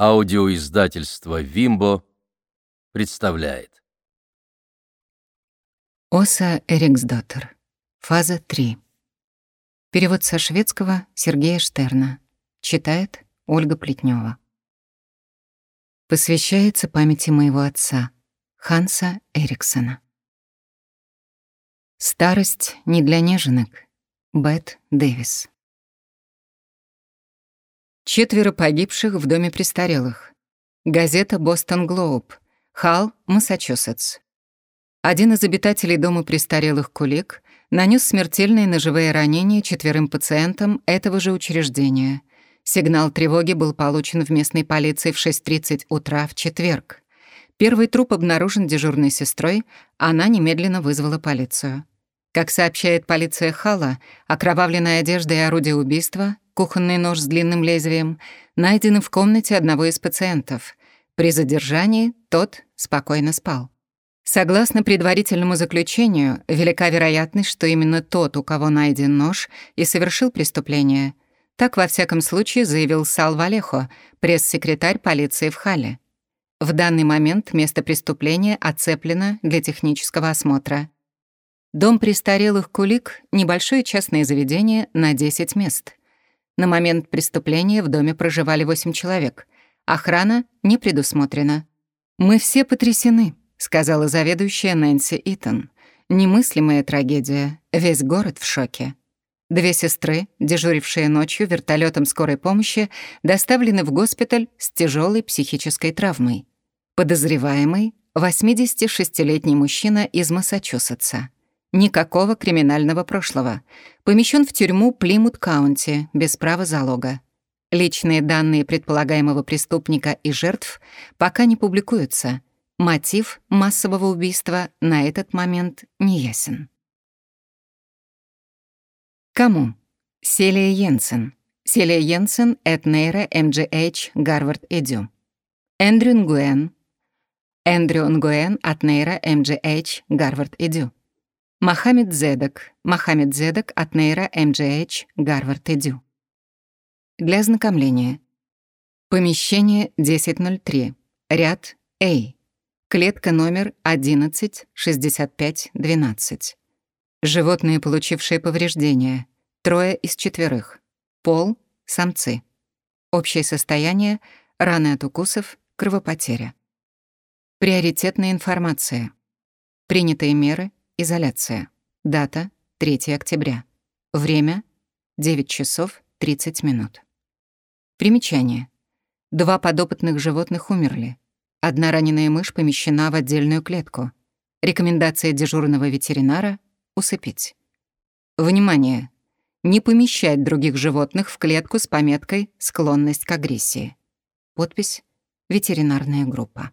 Аудиоиздательство «Вимбо» представляет. Оса Эриксдоттер. Фаза 3. Перевод со шведского Сергея Штерна. Читает Ольга Плетнева. Посвящается памяти моего отца, Ханса Эриксона. Старость не для неженок. Бет Дэвис. Четверо погибших в доме престарелых. Газета «Бостон Глоуб», Халл, Массачусетс. Один из обитателей дома престарелых Кулик нанес смертельные ножевые ранения четверым пациентам этого же учреждения. Сигнал тревоги был получен в местной полиции в 6.30 утра в четверг. Первый труп обнаружен дежурной сестрой, она немедленно вызвала полицию. Как сообщает полиция Хала, окровавленная одежда и орудие убийства кухонный нож с длинным лезвием, найдены в комнате одного из пациентов. При задержании тот спокойно спал. Согласно предварительному заключению, велика вероятность, что именно тот, у кого найден нож, и совершил преступление. Так, во всяком случае, заявил Сал Валехо, пресс-секретарь полиции в Хале. В данный момент место преступления оцеплено для технического осмотра. Дом престарелых Кулик — небольшое частное заведение на 10 мест. На момент преступления в доме проживали восемь человек. Охрана не предусмотрена. «Мы все потрясены», — сказала заведующая Нэнси Итон. «Немыслимая трагедия. Весь город в шоке». Две сестры, дежурившие ночью вертолетом скорой помощи, доставлены в госпиталь с тяжелой психической травмой. Подозреваемый — 86-летний мужчина из Массачусетса. Никакого криминального прошлого. Помещен в тюрьму Плимут-Каунти без права залога. Личные данные предполагаемого преступника и жертв пока не публикуются. Мотив массового убийства на этот момент не ясен. Кому? Селия Йенсен. Селия Йенсен, at neuro, MGH, Harvard, edu. Эндрю Нгуэн. Эндрю Нгуэн, Атнейра, МГХ, Гарвард, Эдю. Мохаммед Зедок, Мохаммед Зедок от Нейра МГХ, Гарвард Эдю. Для ознакомления. Помещение 1003, ряд А, клетка номер 116512. Животные, получившие повреждения, трое из четверых. Пол — самцы. Общее состояние — раны от укусов, кровопотеря. Приоритетная информация. Принятые меры — Изоляция. Дата — 3 октября. Время — 9 часов 30 минут. Примечание. Два подопытных животных умерли. Одна раненая мышь помещена в отдельную клетку. Рекомендация дежурного ветеринара — усыпить. Внимание! Не помещать других животных в клетку с пометкой «Склонность к агрессии». Подпись «Ветеринарная группа».